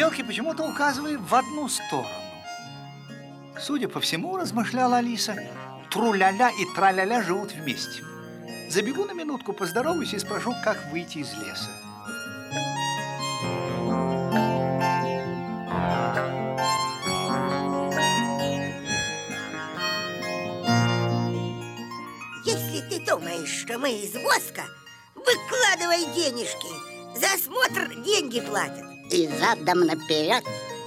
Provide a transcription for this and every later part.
Стрелки почему-то указывали в одну сторону. Судя по всему, размышляла Алиса, труляля и траляля живут вместе. Забегу на минутку, поздороваюсь и спрошу, как выйти из леса. Если ты думаешь, что мы из воска, выкладывай денежки. За осмотр деньги платят. И задом наперед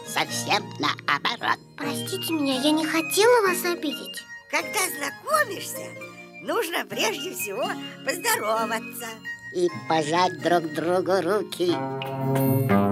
совсем наоборот. Простите меня, я не хотела вас обидеть. Когда знакомишься, нужно прежде всего поздороваться. И пожать друг другу руки.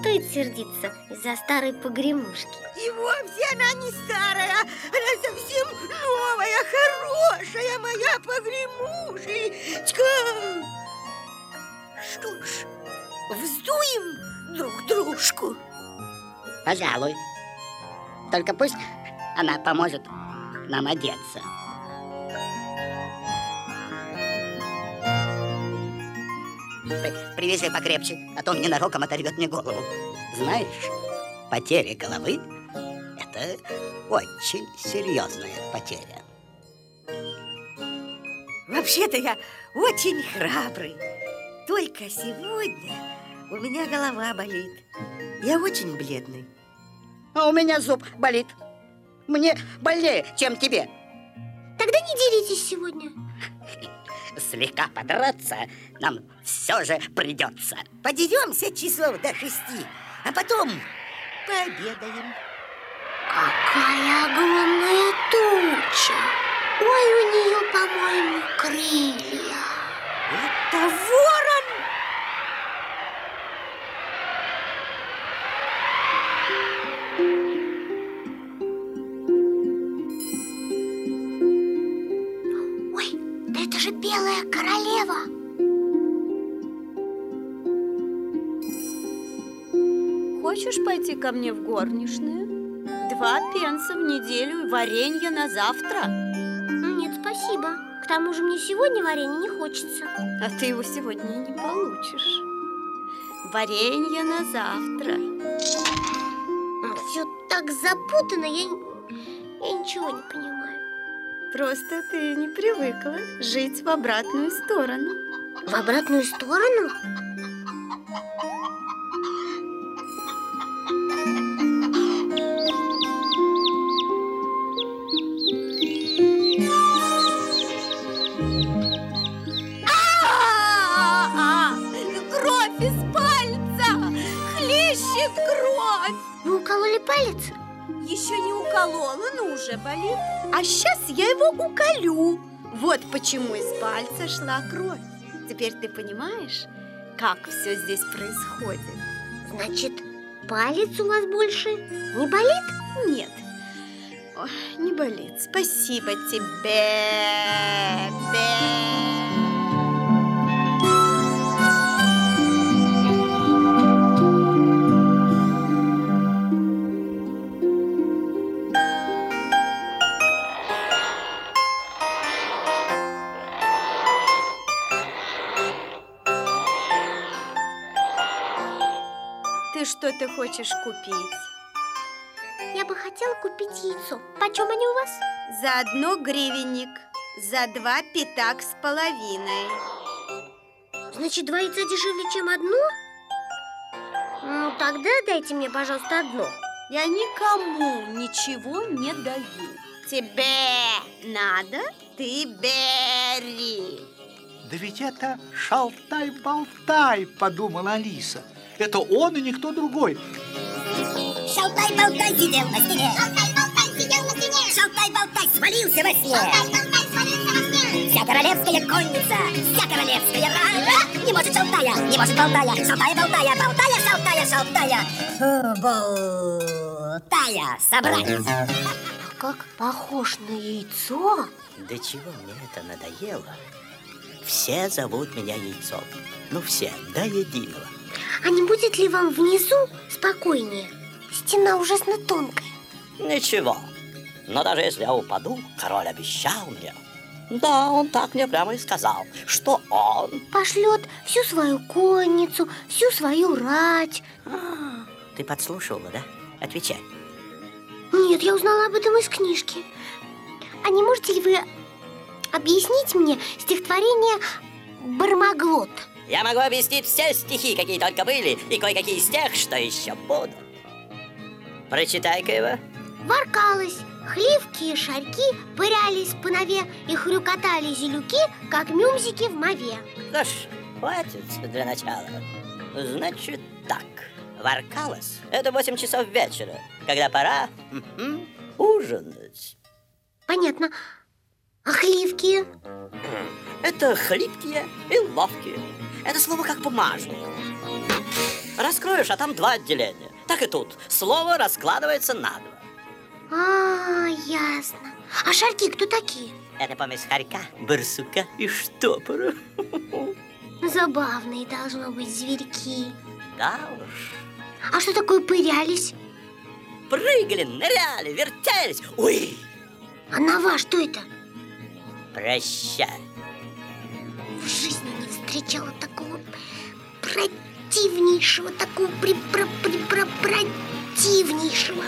Стоит сердиться из-за старой погремушки. И вовсе она не старая, она совсем новая, хорошая моя погремушечка. Что ж, вздуем друг дружку. Пожалуй. Только пусть она поможет нам одеться. При- Привяжи покрепче, а то он ненароком оторвет мне голову. Знаешь, потеря головы – это очень серьезная потеря. Вообще-то я очень храбрый. Только сегодня у меня голова болит. Я очень бледный. А у меня зуб болит. Мне больнее, чем тебе. Тогда не деритесь сегодня. Слегка подраться нам все же придется. Подеремся часов до шести, а потом пообедаем. Какая огромная туча! Ой, у нее, по-моему, крылья. Это ворон! Белая королева. Хочешь пойти ко мне в горничную? Два пенса в неделю и варенье на завтра. Нет, спасибо. К тому же мне сегодня варенье не хочется. А ты его сегодня и не получишь. Варенье на завтра. Все так запутано, я, я ничего не понимаю. Просто ты не привыкла жить в обратную сторону. В обратную сторону? А-а-а! Кровь из пальца! Хлещет кровь! Вы укололи палец? Еще не уколола, но уже болит. А сейчас я его уколю. Вот почему из пальца шла кровь. Теперь ты понимаешь, как все здесь происходит? Значит, палец у вас больше не болит? Нет. Не болит. Спасибо тебе. Бе. Ты что-то хочешь купить? Я бы хотела купить яйцо. Почем они у вас? За одно гривенник, за два пятак с половиной. Значит, два яйца дешевле, чем одно? Ну, тогда дайте мне, пожалуйста, одно. Я никому ничего не даю. Тебе надо, ты бери. Да ведь это шалтай-болтай, подумала Алиса. Это он и никто другой. Шалтай-болтай сидел на стене. Шалтай-болтай сидел на стене. Шалтай-болтай свалился во сне. Шалтай-болтай свалился во сне. Вся королевская конница, вся королевская рада не может шалтая, не может болтая, шалтая-болтая, болтая, шалтая, шалтая. Болтая собрать. Как похож на яйцо. Да чего мне это надоело? Все зовут меня яйцом. Ну все, до единого. А не будет ли вам внизу спокойнее? Стена ужасно тонкая. Ничего. Но даже если я упаду, король обещал мне. Да, он так мне прямо и сказал, что он... Пошлет всю свою конницу, всю свою рать. А, ты подслушивала, да? Отвечай. Нет, я узнала об этом из книжки. А не можете ли вы объяснить мне стихотворение? Я могу объяснить все стихи, какие только были, и кое-какие из тех, что еще будут. Прочитай-ка его. Воркалось, хливки и шарьки пырялись по нове и хрюкотали зелюки, как мюмзики в мове. Ну ж, хватит для начала. Значит так, воркалось – это 8 часов вечера, когда пора ужинать. Понятно. А хливки? Это хлипкие и ловкие. Это слово как бумажник. Раскроешь, а там два отделения. Так и тут. Слово раскладывается на два. А, ясно. А шарьки кто такие? Это помесь хорька, барсука и штопора. Забавные должно быть зверьки. Да уж. А что такое пырялись? Прыгали, ныряли, вертелись. Ой! А нова что это? Прощай. В жизни не встречала такого противнейшего, такого при про при про противнейшего.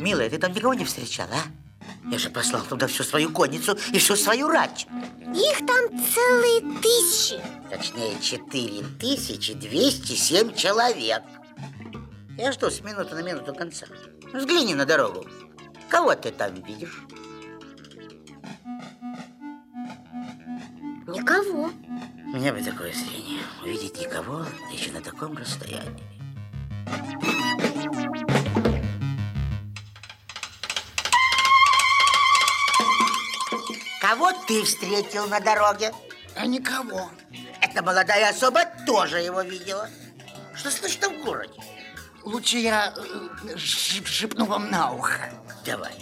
Милая, ты там никого не встречала, а? Я же послал туда всю свою конницу и всю свою рать. Их там целые тысячи. Точнее, 4207 человек. Я жду с минуты на минуту конца. Взгляни на дорогу. Кого ты там видишь? Никого. У меня бы такое зрение. Увидеть никого, да еще на таком расстоянии. Кого ты встретил на дороге? А никого. Эта молодая особа тоже его видела. Что слышно в городе? Лучше я э, шип- шепну вам на ухо. Давай.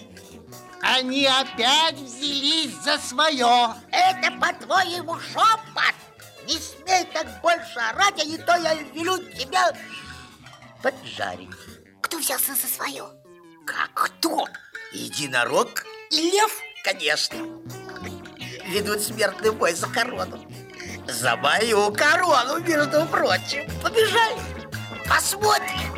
Они опять взялись за свое. Это, по-твоему, шепот? Не смей так больше орать, а не то я велю тебя поджарить. Кто взялся за свое? Как кто? Единорог и лев, конечно. Ведут смертный бой за корону. За мою корону, между прочим. Побежали, посмотрим.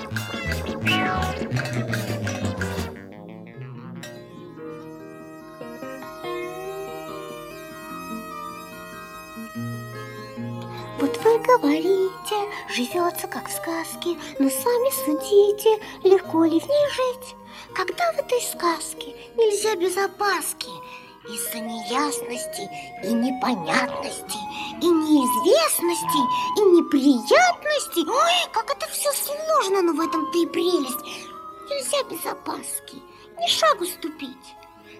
Вот вы говорите, живется как в сказке, но сами судите, легко ли в ней жить. Когда в этой сказке нельзя без опаски, из-за неясности и непонятности, и неизвестности, и неприятностей. Ой, как это все сложно, но в этом-то и прелесть. Нельзя без опаски, ни шагу ступить.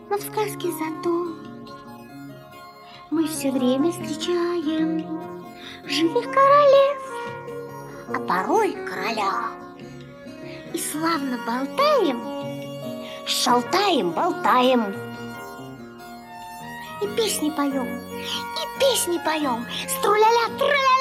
Но в сказке зато мы все время встречаем живых королев, а порой короля. И славно болтаем, шалтаем, болтаем. И песни поем, и песни поем, струляля, труляля,